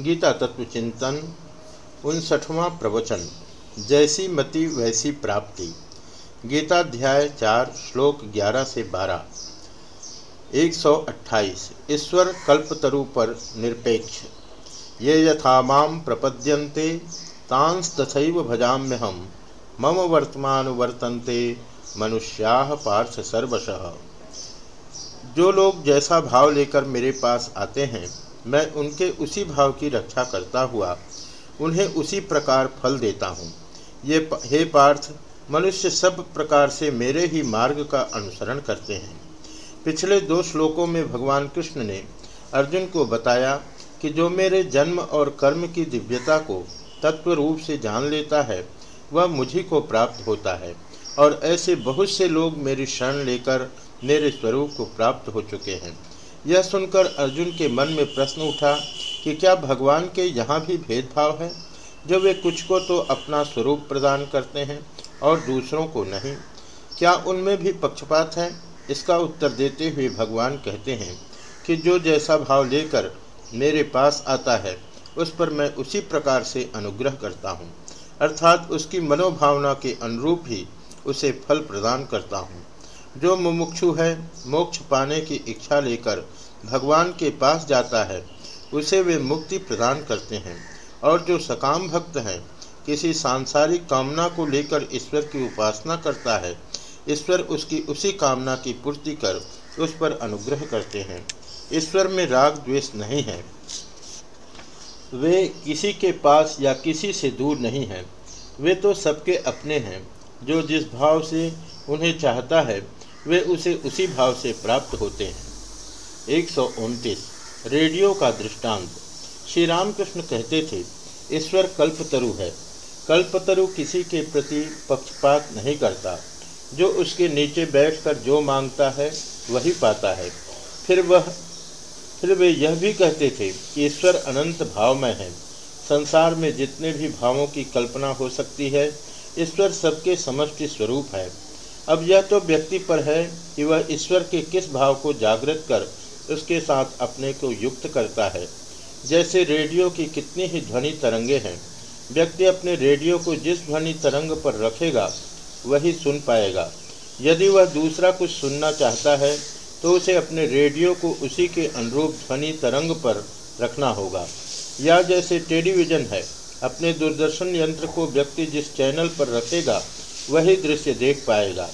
गीता तत्व चिंतन, उनसठवां प्रवचन, जैसी मति वैसी प्राप्ति। गीताध्याय चार, श्लोक ग्यारह से बारह। एक सौ अट्ठाईस, ईश्वर कल्पतरु पर निरपेक्ष। ये यथा माम प्रपद्यन्ते, तांस तथैव भजाम्य हम मम वर्तमान वर्तन्ते मनुष्या पार्थ सर्वशः। जो लोग जैसा भाव लेकर मेरे पास आते हैं मैं उनके उसी भाव की रक्षा करता हुआ उन्हें उसी प्रकार फल देता हूँ। ये हे पार्थ, मनुष्य सब प्रकार से मेरे ही मार्ग का अनुसरण करते हैं। पिछले दो श्लोकों में भगवान कृष्ण ने अर्जुन को बताया कि जो मेरे जन्म और कर्म की दिव्यता को तत्व रूप से जान लेता है, वह मुझी को प्राप्त होता है और ऐसे बहुत से लोग मेरी शरण लेकर मेरे स्वरूप को प्राप्त हो चुके हैं। यह सुनकर अर्जुन के मन में प्रश्न उठा कि क्या भगवान के यहाँ भी भेदभाव है? जो वे कुछ को तो अपना स्वरूप प्रदान करते हैं और दूसरों को नहीं। क्या उनमें भी पक्षपात है? इसका उत्तर देते हुए भगवान कहते हैं कि जो जैसा भाव लेकर मेरे पास आता है, उस पर मैं उसी प्रकार से अनुग्रह करता हूँ। अर्थात उसकी मनोभावना के अनुरूप ही उसे फल प्रदान करता हूँ। जो मुमुक्षु है, मोक्ष पाने की इच्छा लेकर भगवान के पास जाता है, उसे वे मुक्ति प्रदान करते हैं। और जो सकाम भक्त है, किसी सांसारिक कामना को लेकर ईश्वर की उपासना करता है, ईश्वर उसकी उसी कामना की पूर्ति कर उस पर अनुग्रह करते हैं। ईश्वर में राग द्वेष नहीं है। वे किसी के पास या किसी से दूर नहीं हैं। वे तो सबके अपने हैं, जो जिस भाव से उन्हें चाहता है वे उसे उसी भाव से प्राप्त होते हैं। एक सौ उनतीस, रेडियो का दृष्टांत। श्री रामकृष्ण कहते थे, ईश्वर कल्पतरु है। कल्पतरु किसी के प्रति पक्षपात नहीं करता। जो उसके नीचे बैठकर जो माँगता है, वही पाता है। फिर वह, फिर वे यह भी कहते थे कि ईश्वर अनंत भाव में है। संसार में जितने भी भावों की कल्पना हो सकती है, ईश्वर सबके समष्टि स्वरूप है। अब यह तो व्यक्ति पर है कि वह ईश्वर के किस भाव को जागृत कर उसके साथ अपने को युक्त करता है। जैसे रेडियो की कितनी ही ध्वनि तरंगे हैं, व्यक्ति अपने रेडियो को जिस ध्वनि तरंग पर रखेगा, वही सुन पाएगा। यदि वह दूसरा कुछ सुनना चाहता है तो उसे अपने रेडियो को उसी के अनुरूप ध्वनि तरंग पर रखना होगा। या जैसे टेलीविज़न है, अपने दूरदर्शन यंत्र को व्यक्ति जिस चैनल पर रखेगा वही दृश्य देख पाएगा।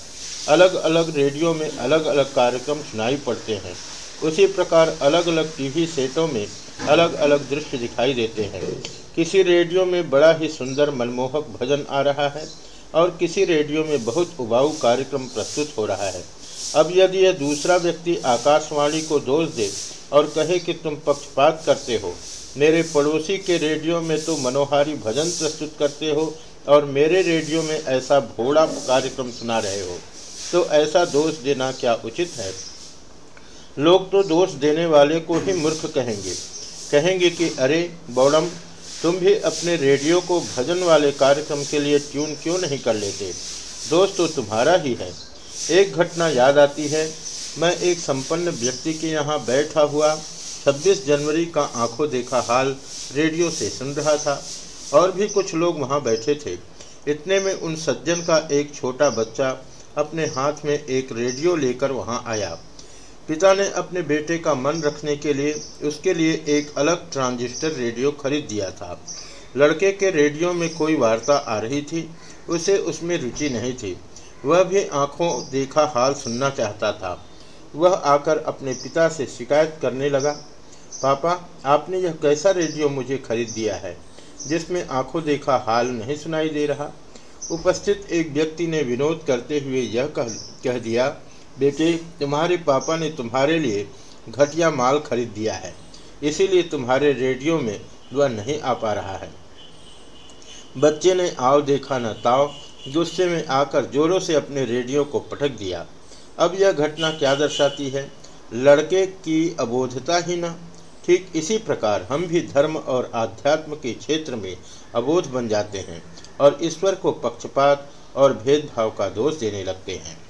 अलग अलग रेडियो में अलग अलग कार्यक्रम सुनाई पड़ते हैं। उसी प्रकार अलग अलग टीवी सेटों में अलग अलग दृश्य दिखाई देते हैं। किसी रेडियो में बड़ा ही सुंदर मनमोहक भजन आ रहा है और किसी रेडियो में बहुत उबाऊ कार्यक्रम प्रस्तुत हो रहा है। अब यदि यह दूसरा व्यक्ति आकाशवाणी को दोष दे और कहे कि तुम पक्षपात करते हो, मेरे पड़ोसी के रेडियो में तो मनोहारी भजन प्रस्तुत करते हो और मेरे रेडियो में ऐसा भोड़ा कार्यक्रम सुना रहे हो तो ऐसा दोष देना क्या उचित है? लोग तो दोष देने वाले को ही मूर्ख कहेंगे। कहेंगे कि, अरे, बौड़म, तुम भी अपने रेडियो को भजन वाले कार्यक्रम के लिए ट्यून क्यों नहीं कर लेते? दोस्त तो तुम्हारा ही है। एक घटना याद आती है। मैं एक संपन्न व्यक्ति के यहाँ बैठा हुआ 26 जनवरी का आँखों देखा हाल रेडियो से सुन रहा था। और भी कुछ लोग वहाँ बैठे थे। इतने में उन सज्जन का एक छोटा बच्चा अपने हाथ में एक रेडियो लेकर वहाँ आया। पिता ने अपने बेटे का मन रखने के लिए, उसके लिए एक अलग ट्रांजिस्टर रेडियो खरीद दिया था। लड़के के रेडियो में कोई वार्ता आ रही थी, उसे उसमें रुचि नहीं थी। वह भी आँखों देखा हाल सुनना चाहता था। वह आकर अपने पिता से शिकायत करने लगा, पापा, आपने यह कैसा रेडियो मुझे खरीद दिया है? जिसमें आँखों देखा हाल नहीं सुनाई दे रहा। उपस्थित एक व्यक्ति ने विनोद करते हुए यह कह कह दिया, बेटे, तुम्हारे पापा ने तुम्हारे लिए घटिया माल खरीद दिया है। इसीलिए तुम्हारे रेडियो में वह नहीं आ पा रहा है। बच्चे ने आओ देखा न ताव, गुस्से में आकर जोरों से अपने रेडियो को पटक दिया। अब यह घटना क्या दर्शाती है? लड़के की अबोधता ही न। ठीक इसी प्रकार हम भी धर्म और आध्यात्म के क्षेत्र में अबोध बन जाते हैं और ईश्वर को पक्षपात और भेदभाव का दोष देने लगते हैं।